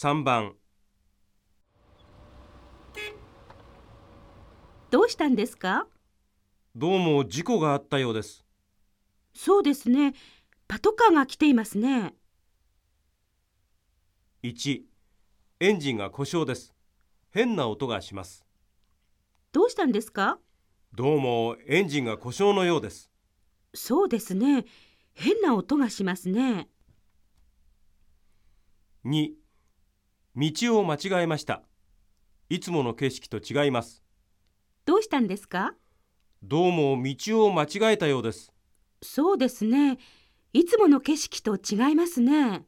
3番どうしたんですか？どうも事故があったようですそうですね。パトカーが来ていますね。1エンジンが故障です変な音がしますどうしたんですか？どうもエンジンが故障のようですそうですね。変な音がしますね。2道を間違えましたいつもの景色と違いますどうしたんですか？どうも道を間違えたようですそうですね。いつもの景色と違いますね。